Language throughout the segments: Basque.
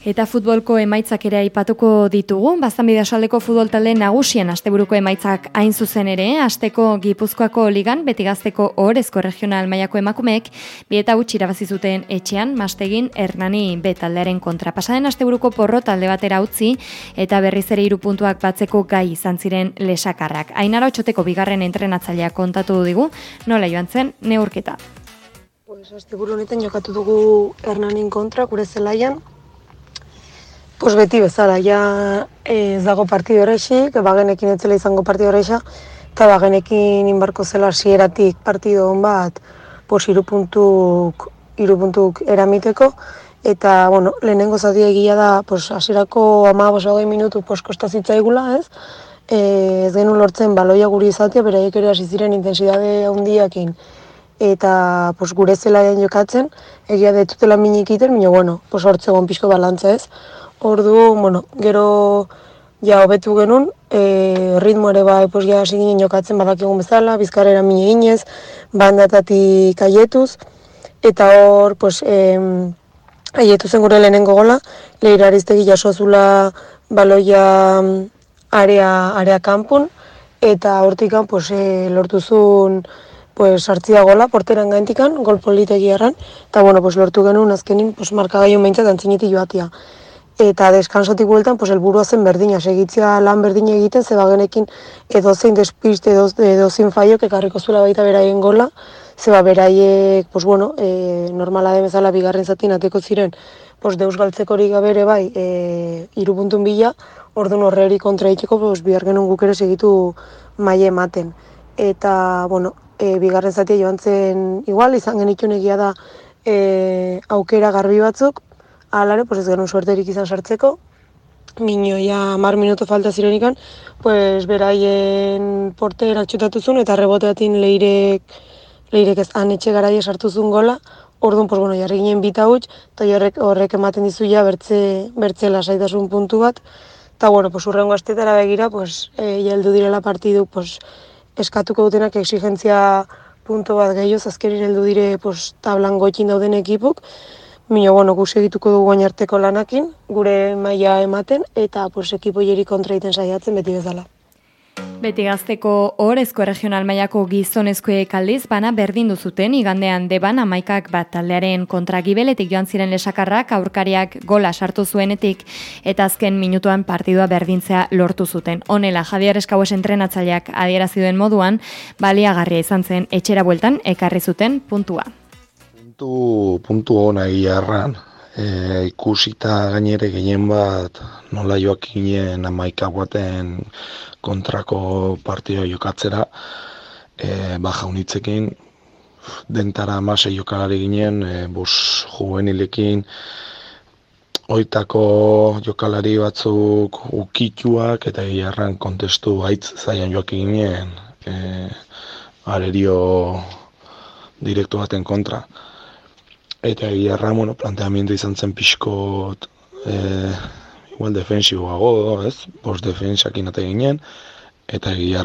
Eta futbolko emaitzak ere aipatuko ditugu, Baztanbide asaldeko futbol talde nagusien asteburuko emaitzak hain zuzen ere, asteko Gipuzkoako ligan beti gazteko orezko regional mailako emakumeek, bi eta gutxi irabazi zuten etxean, mastegin Hernani B taldearen kontra. Pasaden asteburuko porro talde batera utzi eta berriz ere hiru puntuak batzeko gai izan ziren lesakarrak. Ainara otxoteko bigarren entrenatzailea kontatu digu, nola joan zen neurketa. Pues asteburu honetan jokatu dugu Hernanin kontra gure zelaian, Pues beti bezala, ja ez dago partidu horrexik, bagenekin etzela izango partidu horrexa, eta bagenekin inbarko zela sieratik partidu hon bat, pues irupuntuk, irupuntuk eramiteko, eta, bueno, lehenengo zati egia da, pues, asirako ama hogei minutu pues, igula, ez? E, ez genuen lortzen baloia guri izatea, beraiek ere hasi ziren intensidade handiakin eta pues, gure zela jokatzen, egia detutela minik iten, bueno, pues, hortzegon pixko balantza ez. Ordu, bueno, gero ja hobetu genuen, e, ritmo ere bai, pues, ja hasi ginen jokatzen badakigun bezala, bizkarrera mine inez, bandatatik aietuz, eta hor, pues, e, aietu zen gure lehenengo gola, lehir ariztegi jasozula baloia area, area kanpun, eta hortikan pues, e, lortuzun pues, hartzia gola, porteran gaintikan, gol politegi erran, eta bueno, pues, lortu genuen azkenin pues, markagaion behintzat antzineti joatia eta deskansotik bueltan, pues, elburua zen berdina, segitzea lan berdina egiten, zeba genekin edozein despiste, edozein faiok ekarriko zuela baita beraien gola, zeba beraiek, pues, bueno, e, normala demezala bigarren zatin ateko ziren, pues, deus galtzeko hori gabere bai, e, irupuntun bila, orduan horre kontra itxeko, pues, bihar genuen guk segitu maile ematen. Eta, bueno, e, bigarren zatia joan zen, igual, izan genitun egia da, e, aukera garbi batzuk, alare, pues ez genuen suerterik izan sartzeko, Mino ja mar minuto falta zirenikan, pues beraien porte eratxutatu zuen eta reboteatin leirek, leirek ez anetxe garaia sartu zuen gola, orduan, pues bueno, jarri ginen bita huts, eta horrek, horrek ematen dizu ja bertze, bertze lasaitasun puntu bat, eta bueno, pues urrengo astetara begira, pues e, jeldu direla partidu, pues eskatuko dutenak exigentzia puntu bat gehioz, azkerin heldu dire pues, tablan goitin dauden ekipuk, Mino, bueno, gu segituko dugu arteko lanakin, gure maila ematen, eta pues, ekipo jeri kontra iten saiatzen beti bezala. Beti gazteko horrezko regional mailako gizonezkoek aldiz, bana berdin duzuten, igandean deban amaikak bat taldearen kontra gibeletik joan ziren lesakarrak, aurkariak gola sartu zuenetik, eta azken minutuan partidua berdintzea lortu zuten. Honela, Javier Eskaues entrenatzaileak adierazioen moduan, baliagarria izan zen etxera bueltan, ekarri zuten puntua puntu, puntu hona egiarran. E, ikusita gainere gehien bat nola joak ginen amaika guaten kontrako partio jokatzera. E, baja unitzekin, dentara amase jokalari ginen, e, bus juvenilekin, oitako jokalari batzuk ukituak eta egiarran kontestu haitz zaian joak ginen e, arerio direktu baten kontra eta egia bueno, planteamiento izan zen pixko e, igual defensiboago, ez? Bost defensak inate ginen, eta egia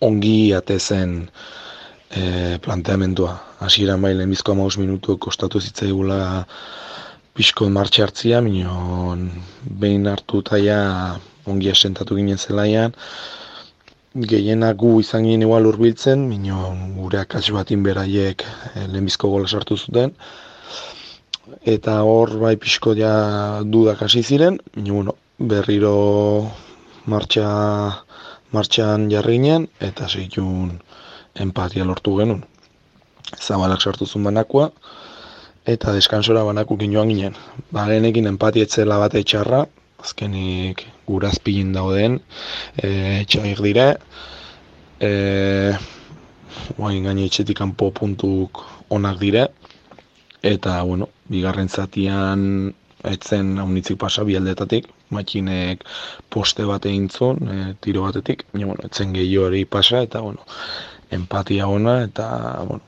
ongi ate zen e, planteamentua. Hasiera bai lehenbizko amaus minutu kostatu zitzaigula pixko martxe hartzia, minon behin hartu taia ongi asentatu ginen zelaian, gehienak gu izan ginen igual urbiltzen, mino gure akatsi batin beraiek e, lehenbizko gola sartu zuten. Eta hor bai pixko ja dudak hasi ziren, mino bueno, berriro martxa, martxan jarri ginen, eta segitun empatia lortu genuen. Zabalak sartu zuen banakoa, eta deskansora banaku ginoan ginen. Ba, genekin empatia etzela bat etxarra, azkenik gurazpilin dauden e, txaik dire. E, guain gaine etxetik kanpo puntuk onak dire. Eta bueno, bigarren zatian etzen haunitzik pasa bialdetatik matxinek poste bat egin zuen, e, tiro batetik. E, bueno, etzen gehiago hori pasa eta bueno, empatia ona eta bueno,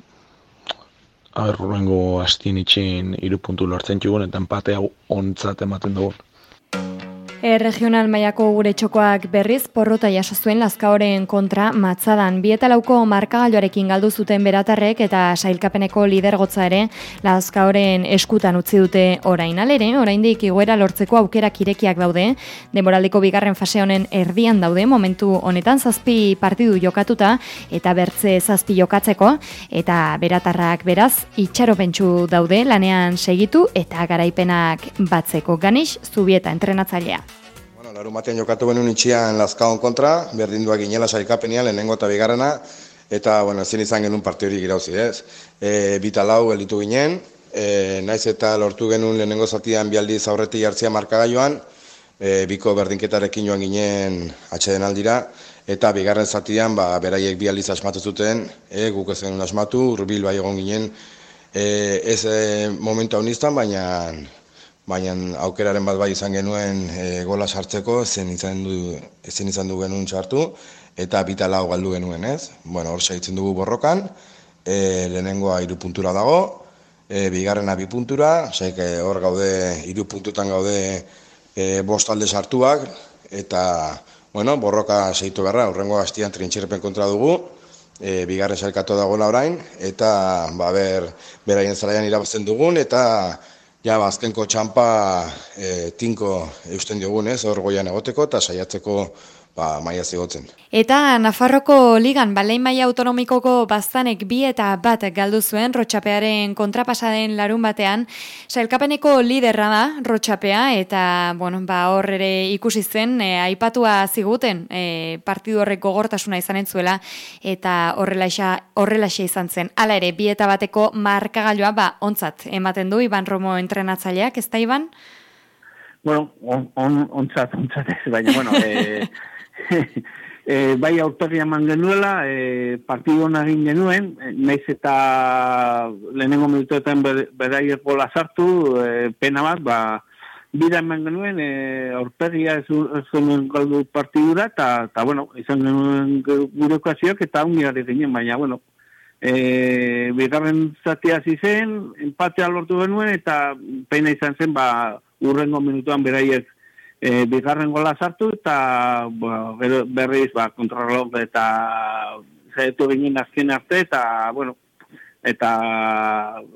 Aber, horrengo astien itxin irupuntu lortzen txugun, eta empatea ontzat ematen dugun. E, regional maiako gure txokoak berriz porrota jaso zuen lazkaoren kontra matzadan. Bietalauko markagailoarekin galdu zuten beratarrek eta sailkapeneko lidergotza ere lazkaoren eskutan utzi dute orain alere, oraindik iguera lortzeko aukerak irekiak daude, demoraldiko bigarren fase honen erdian daude, momentu honetan zazpi partidu jokatuta eta bertze zazpi jokatzeko, eta beratarrak beraz itxaropentsu daude lanean segitu eta garaipenak batzeko. Ganix, zubieta entrenatzailea. Larun batean jokatu genuen itxian Lazkaon kontra, berdindua ginela sailkapenia, lehenengo eta bigarrena, eta, bueno, ezin izan genuen parte hori girauzi, ez? E, bita lau elitu ginen, e, naiz eta lortu genuen lehenengo zatian bialdi zaurreti jartzia markagaioan, e, biko berdinketarekin joan ginen atxeden aldira, eta bigarren zatian, ba, beraiek bialdiz asmatu zuten, e, guk ez genuen asmatu, urbil bai egon ginen, e, ez e, momentu hau niztan, baina baina aukeraren bat bai izan genuen e, gola sartzeko, zen izan du, ezin izan du genuen sartu, eta bita lau galdu genuen, ez? Bueno, hor saitzen dugu borrokan, e, lehenengoa iru puntura dago, e, bigarrena bi puntura, hor gaude, iru puntutan gaude e, bost alde sartuak, eta, bueno, borroka seitu berra, horrengo hastian trintxerpen kontra dugu, e, bigarren sailkatu dago orain, eta, ba, ber, beraien zelaian irabazten dugun, eta, Ja, bazkenko ba, txampa e, tinko eusten diogun ez, hor goian egoteko eta saiatzeko ba, maia zigotzen. Eta Nafarroko ligan, balein maia autonomikoko baztanek bi eta bat galdu zuen rotxapearen kontrapasaden larun batean, sailkapeneko liderra da rotxapea, eta bueno, ba, hor ere ikusi zen, e, aipatua ziguten e, partidu horrek gogortasuna izan entzuela, eta horrelaxa, horrelaxa izan zen. Hala ere, bi eta bateko markagailoa, ba, ontzat, ematen du, Iban Romo entrenatzaileak, ez da, Iban? Bueno, on, on, ontzat, ontzat ez, baina, bueno, e, e, bai autorria eman genuela, e, partidu egin genuen, e, naiz eta lehenengo minutuetan beraiek gola sartu, e, pena bat, ba, bida eman genuen, e, aurpegia ez, genuen galdu partidura, eta, bueno, izan genuen gure okazioak, eta unigari ginen, baina, bueno, e, bigarren zatea zen, empatea lortu genuen, eta pena izan zen, ba, urrengo minutuan beraiek e, bigarren gola sartu eta bueno, berriz ba, kontrolok eta zaitu ginen azken arte eta bueno, eta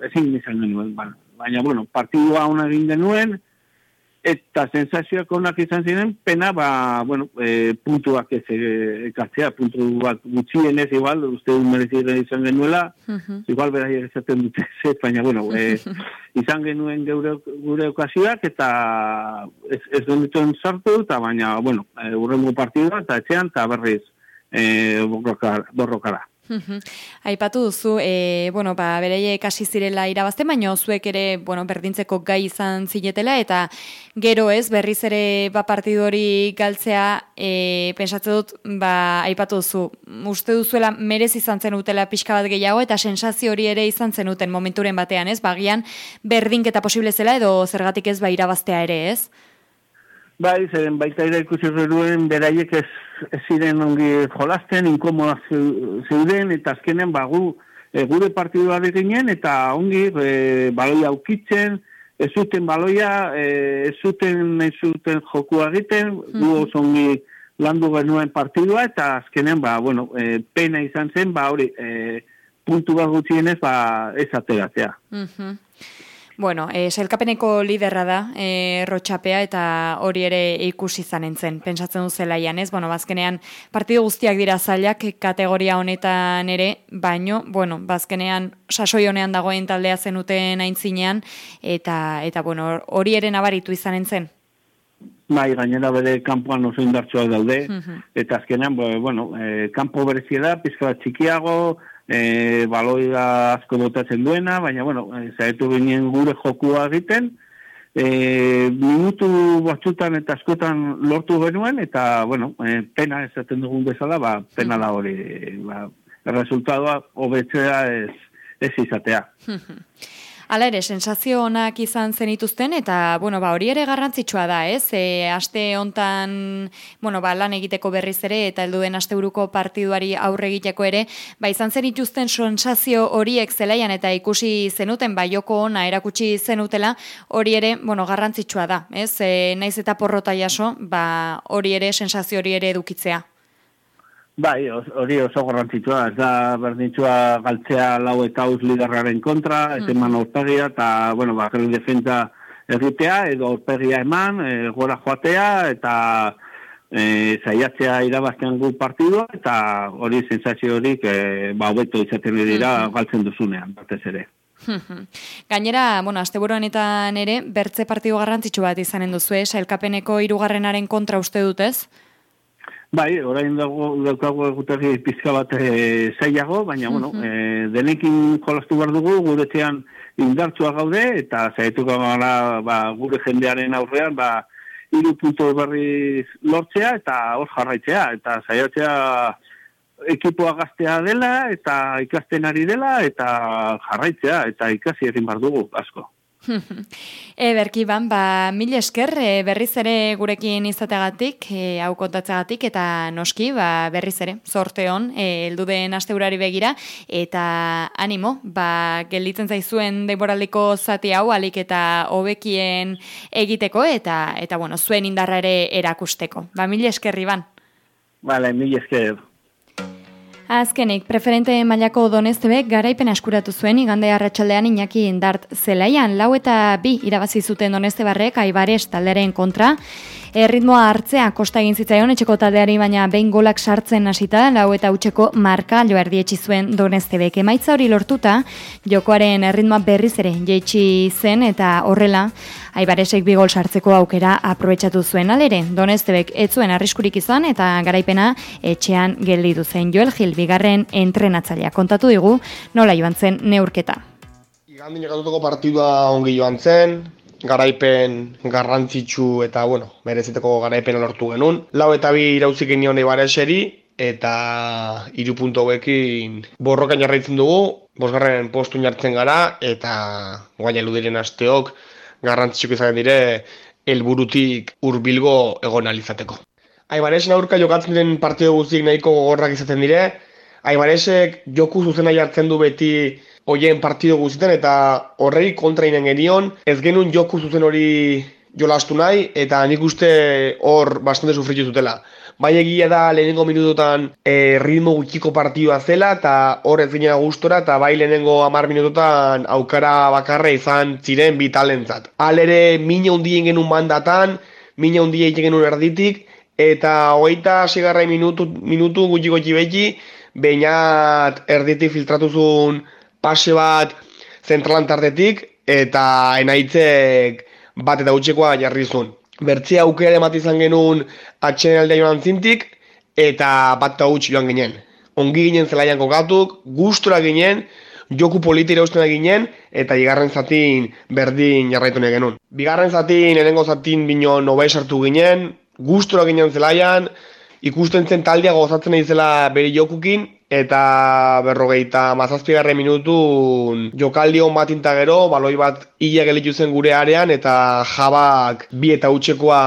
ezin izan genuen. Ba. Baina, bueno, partidua hona egin genuen, eta sensazioak onak izan ziren, pena, ba, bueno, e, puntuak ez e, ekartzea, puntu bat gutxien ez, igual, uste du mereziren izan genuela, uh -huh. igual bera esaten dute, ez, baina, bueno, e, izan genuen geure, gure okazioak, eta ez, ez donituen sartu, eta baina, bueno, e, urrengo partidua, eta etxean, eta berriz e, borrokara. Aipatu duzu, e, bueno, ba, bereie kasi zirela irabazte, baina zuek ere, bueno, berdintzeko gai izan zinetela, eta gero ez, berriz ere ba partidori galtzea, e, pensatze dut, ba, aipatu duzu, uste duzuela merez izan zen utela pixka bat gehiago, eta sensazio hori ere izan zen uten momenturen batean, ez, bagian berdinketa posible zela, edo zergatik ez, ba, irabaztea ere, ez? Bai, zeren baita ere ikusi zeruen beraiek ez, ez ziren ongi jolasten, inkomoda zeuden, eta azkenen bagu e, gure partidua ginen, eta ongi e, baloia aukitzen, ez zuten baloia, e, ez zuten, ez zuten joku egiten, mm -hmm. oso ongi landu genuen partidua, eta azkenen, ba, bueno, e, pena izan zen, ba, hori, e, puntu bat gutxienez, ba, ez ateratzea. Mm Bueno, e, selkapeneko liderra da e, rotxapea eta hori ere ikusi zanen zen, pensatzen du zelaian, ez? Bueno, bazkenean partidu guztiak dira zailak kategoria honetan ere, baino, bueno, bazkenean sasoi honean dagoen taldea zenuten aintzinean, eta, eta bueno, hori ere nabaritu izanen zen. Bai, gainera bere kanpoan oso indartsuak daude, eta azkenean, bueno, e, kanpo bereziela, pizka txikiago, e, baloia asko botatzen duena, baina, bueno, e, zaetu ginen gure jokua egiten, e, minutu batzutan eta askotan lortu genuen, eta, bueno, e, pena esaten dugun bezala, ba, pena da hori, ba, resultadoa hobetzea ez, ez izatea. Hala ere, sensazio onak izan zenituzten, eta, bueno, ba, hori ere garrantzitsua da, ez? E, aste hontan, bueno, ba, lan egiteko berriz ere, eta helduen asteburuko partiduari aurre egiteko ere, ba, izan zenituzten sensazio horiek zelaian eta ikusi zenuten, ba, joko ona erakutsi zenutela, hori ere, bueno, garrantzitsua da, ez? E, naiz eta porrota jaso, ba, hori ere, sensazio hori ere edukitzea. Bai, hori oso garrantzitsua, ez da berdintzua galtzea lau eta hauz liderraren kontra, ez eman mm -hmm. eta, bueno, bakarrik defentza erritea, edo aurpegia eman, e, gora joatea, eta e, zaiatzea irabaztean gu partidua, eta hori sensazio horik, e, ba, hobeto izaten dira mm galtzen duzunean, batez ere. Gainera, bueno, asteburuanetan ere, bertze partidu garrantzitsu bat izanen duzu, eh? Sailkapeneko irugarrenaren kontra uste dutez? Bai, orain dago daukago egutegi pizka bat e, zailago, baina, bueno, e, denekin jolastu behar dugu, guretzean indartsua gaude, eta zaituko gara ba, gure jendearen aurrean, ba, iru punto berri lortzea, eta hor jarraitzea, eta zaiatzea ekipoa gaztea dela, eta ikasten ari dela, eta jarraitzea, eta ikasi egin behar dugu, asko. E, berki ban, ba, mil esker e, berriz ere gurekin izategatik, e, hau kontatzegatik, eta noski, ba, berriz ere, sorte hon, e, eldu den asteurari begira, eta animo, ba, gelditzen zaizuen deboraldiko zati hau, alik eta hobekien egiteko, eta, eta bueno, zuen indarra ere erakusteko. Ba, mil esker, Iban. Vale, mil esker. Azkenik, preferente mailako donestebek garaipen askuratu zuen igande arratsaldean Iñaki Indart zelaian. Lau eta bi irabazi zuten donestebarrek aibares talderen kontra erritmoa hartzea kosta egin zitzaion etxeko taldeari baina behin golak sartzen hasita lau eta utzeko marka jo erdietsi zuen Donestebek emaitza hori lortuta jokoaren erritmoa berriz ere jeitsi zen eta horrela Aibaresek bi gol sartzeko aukera aprobetxatu zuen alere. Donestebek ez zuen arriskurik izan eta garaipena etxean gelditu zen Joel Gil bigarren entrenatzailea kontatu digu nola joan zen neurketa. Igandin partidua ongi joan zen, garaipen garrantzitsu eta, bueno, mereziteko garaipen lortu genuen. Lau eta bi irauzik inion eibareseri eta iru puntu hauekin borrokan jarraitzen dugu, bosgarren postu jartzen gara eta guaina eludiren asteok garrantzitsuk izan dire helburutik hurbilgo egon alizateko. Aibaresen aurka jokatzen den partido guztiek nahiko gogorrak izaten dire, Aibaresek joku zuzena jartzen du beti hoien partido guztietan eta horrei kontra inen genion, ez genuen joku zuzen hori jolastu nahi, eta nik uste hor bastante sufritu zutela. Bai egia da lehenengo minutotan e, ritmo gutxiko partidua zela, eta hor ez ginen gustora, eta bai lehenengo amar minutotan aukara bakarra izan ziren bi talentzat. Alere, mine hundien genuen mandatan, mine hundien genuen erditik, eta hogeita sigarra minutu, minutu gutxi gutxi beti, erditik filtratuzun pase bat zentralan tartetik eta enaitzek bat eta utxekoa jarri zuen. Bertzea aukera emat izan genuen atxen aldea joan zintik eta bat eta utxe joan ginen. Ongi ginen zelaian kokatuk, gustura ginen, joku politira usten ginen eta bigarren zatin berdin jarraitu genuen. Bigarren zatin, erengo zatin bino nobai sartu ginen, gustura ginen zelaian, ikusten zen taldea gozatzen izela bere jokukin, eta berrogeita mazazpigarre minutu jokaldi hon bat gero, baloi bat hile gelitu zen gure arean eta jabak bi eta utxekoa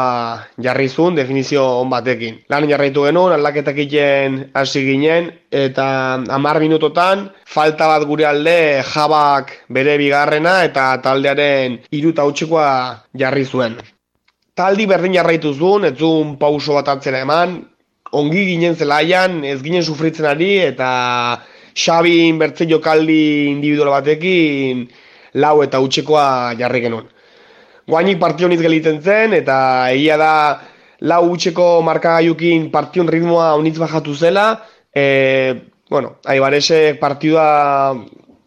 jarri zuen definizio hon batekin. Lan jarraitu genuen, aldaketak iten hasi ginen eta hamar minutotan falta bat gure alde jabak bere bigarrena eta taldearen hiru eta utxekoa jarri zuen. Taldi berdin jarraitu zuen, ez zuen pauso bat atzera eman, ongi ginen zelaian, ez ginen sufritzen ari, eta Xabi bertze jokaldi individual batekin lau eta utxekoa jarri genuen. Guainik partioniz geliten zen, eta egia da lau utxeko markagaiukin partion ritmoa unitz bajatu zela, e, bueno, aibaresek partidua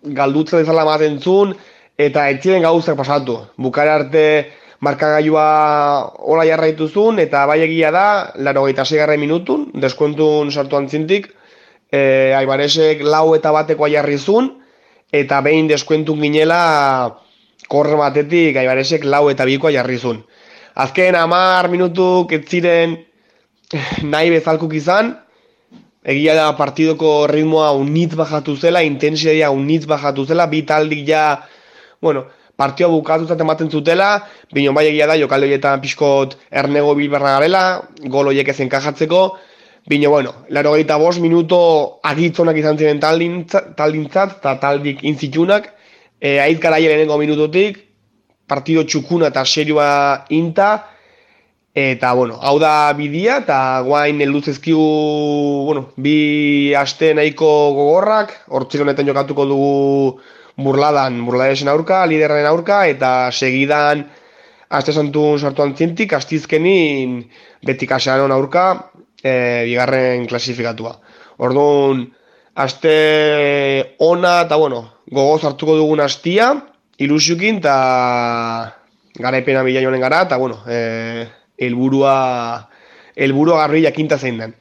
galdutzen dezala maten zuen, eta etxien gauzak pasatu. Bukara arte markagailua hola jarraitu zuen, eta bai egia da, laro gaita minutun, deskuentun sartu antzintik, e, aibaresek lau eta batekoa jarri zuen, eta behin deskuentun ginela korre batetik aibaresek lau eta bikoa jarri zuen. Azken amar minutuk ez ziren nahi bezalkuk izan, egia da partidoko ritmoa unitz bajatu zela, intensiadia unitz bajatu zela, bi taldik ja bueno, partioa bukatutzat ematen zutela, bino bai egia da, jokalde horietan pixkot ernego bilberra garela, gol horiek ezen kajatzeko, bino, bueno, laro gaita bost minuto agitzonak izan ziren taldintzat, eta taldik intzitunak, e, aiz gara minutotik, partido txukuna eta serioa inta, eta, bueno, hau da bidia, eta guain elduzezkiu, bueno, bi aste nahiko gogorrak, hortzik jokatuko dugu burladan, burladesen aurka, liderren aurka, eta segidan aste santun sartu antzientik, astizkenin beti kasaron aurka, e, bigarren klasifikatua. Orduan, aste ona eta, bueno, gogoz hartuko dugun astia, ilusiukin, eta garaipena bila joanen gara, eta, bueno, e, elburua, elburua garri jakinta zein den.